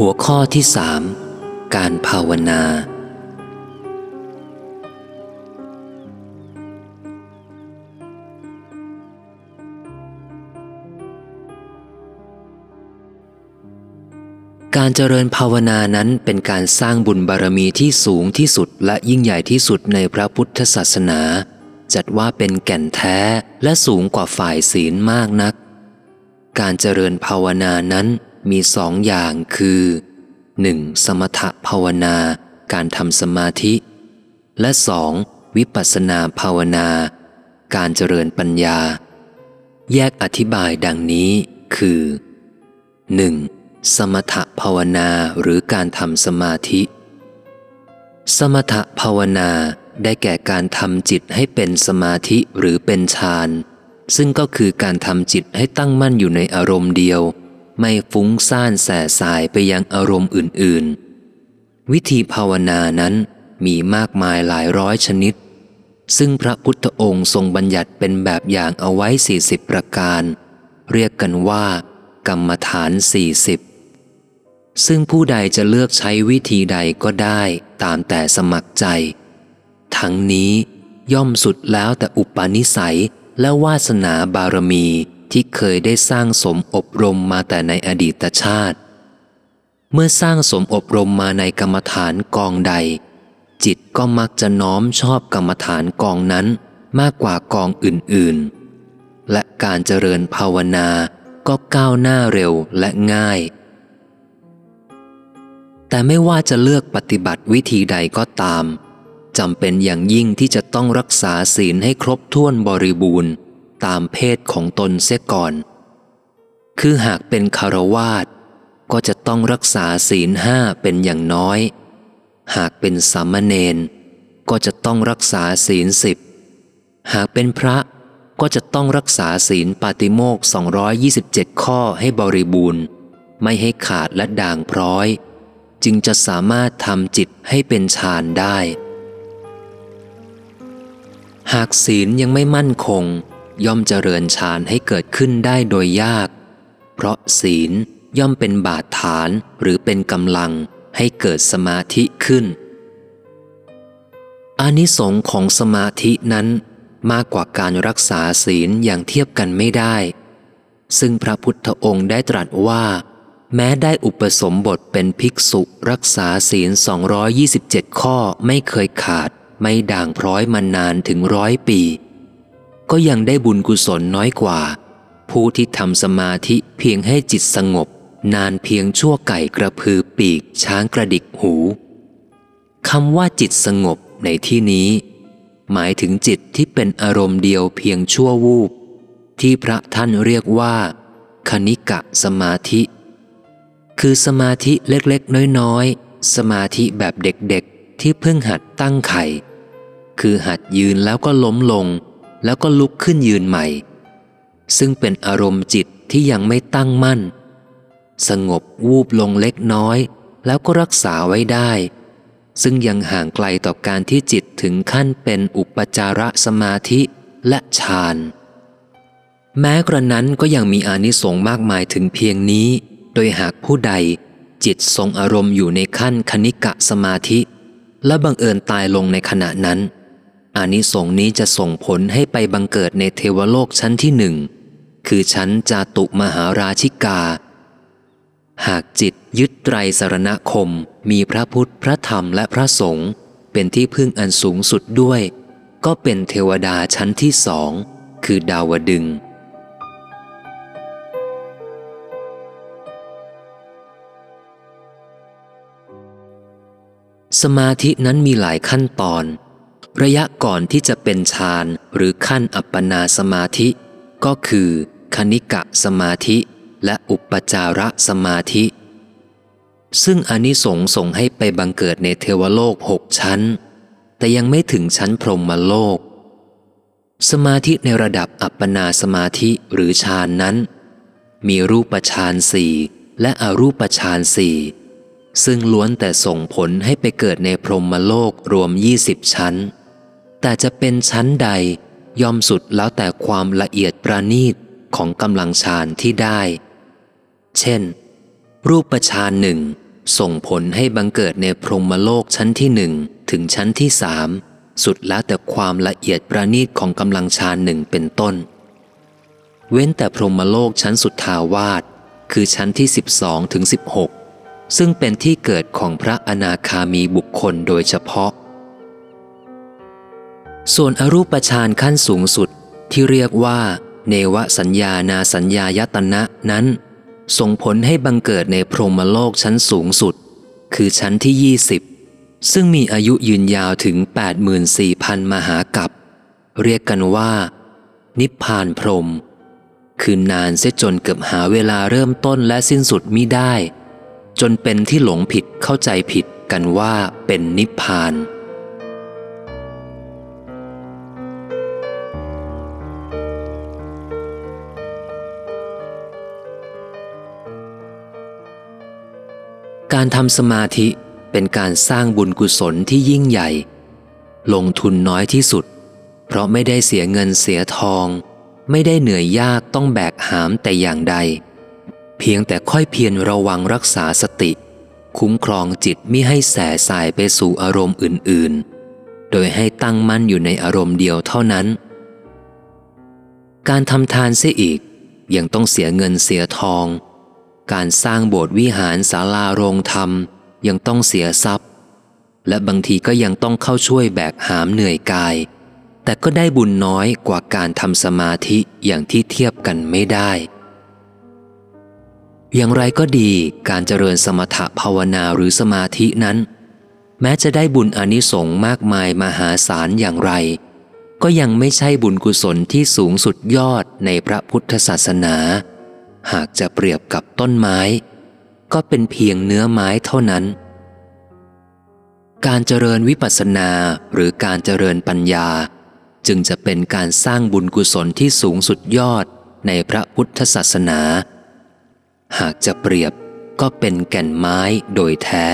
หัวข้อที่สามการภาวนา การเจริญภาวนานั้นเป็นการสร้างบุญบารมีที่สูงที่สุดและยิ่งใหญ่ที่สุดในพระพุทธศาสนา จัดว่าเป็นแก่นแท้และสูงกว่าฝ่ายศีลมากนัก การเจริญภาวนานั้น มีสองอย่างคือ 1. สมถภาวนาการทำสมาธิ และสองวิปัสสนาภาวนา การเจริญปัญญา แยกอธิบายดังนี้คือ 1. สมถภาวนาหรือการทำสมาธิ สมถภาวนาได้แก่การทำจิตให้เป็นสมาธิหรือเป็นฌานซึ่งก็คือการทำจิตให้ตั้งมั่นอยู่ในอารมณ์เดียว ไม่ฟุ้งซ่านแส่สายไปยังอารมณ์อื่น ๆ วิธีภาวนานั้นมีมากมายหลายร้อยชนิด ซึ่งพระพุทธองค์ทรงบัญญัติเป็นแบบอย่างเอาไว้ 40 ประการ เรียกกันว่า กรรมฐาน 40 ซึ่งผู้ใดจะเลือกใช้วิธีใดก็ได้ตามแต่สมัครใจ ทั้งนี้ย่อมสุดแล้วแต่อุปนิสัยและวาสนาบารมี ที่เคยได้สร้างสมอบรมมาแต่ในอดีตชาติ เมื่อสร้างสมอบรมมาในกรรมฐานกองใด จิตก็มักจะน้อมชอบกรรมฐานกองนั้นมากกว่ากองอื่นๆ และการเจริญภาวนาก็ก้าวหน้าเร็วและง่าย แต่ไม่ว่าจะเลือกปฏิบัติวิธีใดก็ตามจำเป็นอย่างยิ่งที่จะต้องรักษาศีลให้ครบถ้วนบริบูรณ์ ตามเพศของตนเสียก่อน คือหากเป็นคารวาสก็จะต้องรักษาศีลห้าเป็นอย่างน้อย หากเป็นสามเณรก็จะต้องรักษาศีลสิบ หากเป็นพระก็จะต้องรักษาศีลปาติโมก 227 ข้อให้บริบูรณ์ ไม่ให้ขาดและด่างพร้อย จึงจะสามารถทำจิตให้เป็นฌานได้ หากศีลยังไม่มั่นคง ย่อมเจริญฌานให้เกิดขึ้นได้โดยยาก เพราะศีลย่อมเป็นบาดฐานหรือเป็นกำลังให้เกิดสมาธิขึ้น อานิสงส์ของสมาธินั้นมากกว่าการรักษาศีลอย่างเทียบกันไม่ได้ ซึ่งพระพุทธองค์ได้ตรัสว่า แม้ได้อุปสมบทเป็นภิกษุรักษาศีล 227 ข้อไม่เคยขาด ไม่ด่างพร้อยมานานถึงร้อยปี ก็ยังได้บุญกุศลน้อยกว่า ผู้ที่ทำสมาธิเพียงให้จิตสงบ นานเพียงชั่วไก่กระพือปีกช้างกระดิกหูคำว่าจิตสงบในที่นี้ หมายถึงจิตที่เป็นอารมณ์เดียวเพียงชั่ววูบ ที่พระท่านเรียกว่า คณิกะสมาธิ คือสมาธิเล็กๆ น้อยๆ สมาธิแบบเด็กๆ ที่เพิ่งหัดตั้งไข่ คือหัดยืนแล้วก็ล้มลง แล้วก็ลุกขึ้นยืนใหม่ ซึ่งเป็นอารมณ์จิตที่ยังไม่ตั้งมั่น สงบวูบลงเล็กน้อย แล้วก็รักษาไว้ได้ ซึ่งยังห่างไกลต่อการที่จิตถึงขั้นเป็นอุปจารสมาธิและฌานแม้กระนั้นก็ยังมีอานิสงส์มากมายถึงเพียงนี้ โดยหากผู้ใดจิตทรงอารมณ์อยู่ในขั้นคณิกะสมาธิ และบังเอิญตายลงในขณะนั้น อานิสงส์นี้จะส่งผลให้ไปบังเกิดในเทวโลกชั้นที่หนึ่ง คือชั้นจาตุมหาราชิกา หากจิตยึดไตรสรณคมมีพระพุทธพระธรรมและพระสงฆ์เป็นที่พึ่งอันสูงสุดด้วย ก็เป็นเทวดาชั้นที่สอง คือดาวดึงสมาธินั้นมีหลายขั้นตอน ระยะก่อนที่จะเป็นฌานหรือขั้นอัปปนาสมาธิ ก็คือคณิกะสมาธิและอุปจารสมาธิ ซึ่งอนิสงส์ส่งให้ไปบังเกิดในเทวโลกหกชั้น แต่ยังไม่ถึงชั้นพรหมโลก สมาธิในระดับอัปปนาสมาธิหรือฌานนั้น มีรูปฌานสี่และอรูปฌานสี่ซึ่งล้วนแต่ส่งผลให้ไปเกิดในพรหมโลกรวมยี่สิบชั้น แต่จะเป็นชั้นใดย่อมสุดแล้วแต่ความละเอียดประณีตของกำลังฌานที่ได้ เช่น รูปฌานหนึ่งส่งผลให้บังเกิดในพรหมโลกชั้นที่หนึ่งถึงชั้นที่สามสุดแล้วแต่ความละเอียดประณีตของกำลังฌานหนึ่งเป็นต้น เว้นแต่พรหมโลกชั้นสุดทาวาสคือชั้นที่ 12ถึง16 ซึ่งเป็นที่เกิดของพระอนาคามีบุคคลโดยเฉพาะ ส่วนอรูปฌานขั้นสูงสุดที่เรียกว่า เนวสัญญานาสัญญายตนะนั้น ส่งผลให้บังเกิดในพรหมโลกชั้นสูงสุด คือชั้นที่ 20 ซึ่งมีอายุยืนยาวถึง 84,000 มหากับ เรียกกันว่า นิพพานพรหมคือนานเสียจนเกือบหาเวลาเริ่มต้นและสิ้นสุดมิได้ จนเป็นที่หลงผิดเข้าใจผิดกันว่าเป็นนิพพาน การทำสมาธิเป็นการสร้างบุญกุศลที่ยิ่งใหญ่ ลงทุนน้อยที่สุด เพราะไม่ได้เสียเงินเสียทอง ไม่ได้เหนื่อยยากต้องแบกหามแต่อย่างใด เพียงแต่ค่อยเพียรระวังรักษาสติ คุ้มครองจิตมิให้แสสายไปสู่อารมณ์อื่น ๆ โดยให้ตั้งมั่นอยู่ในอารมณ์เดียวเท่านั้น การทำทานเสียอีกยังต้องเสียเงินเสียทอง การสร้างโบสถ์วิหารศาลาโรงธรรมยังต้องเสียทรัพย์ และบางทีก็ยังต้องเข้าช่วยแบกหามเหนื่อยกาย แต่ก็ได้บุญน้อยกว่าการทำสมาธิอย่างที่เทียบกันไม่ได้ อย่างไรก็ดีการเจริญสมถภาวนาหรือสมาธินั้น แม้จะได้บุญอนิสงส์มากมายมหาศาลอย่างไร ก็ยังไม่ใช่บุญกุศลที่สูงสุดยอดในพระพุทธศาสนา หากจะเปรียบกับต้นไม้ ก็เป็นเพียงเนื้อไม้เท่านั้น การเจริญวิปัสสนาหรือการเจริญปัญญา จึงจะเป็นการสร้างบุญกุศลที่สูงสุดยอดในพระพุทธศาสนา หากจะเปรียบก็เป็นแก่นไม้โดยแท้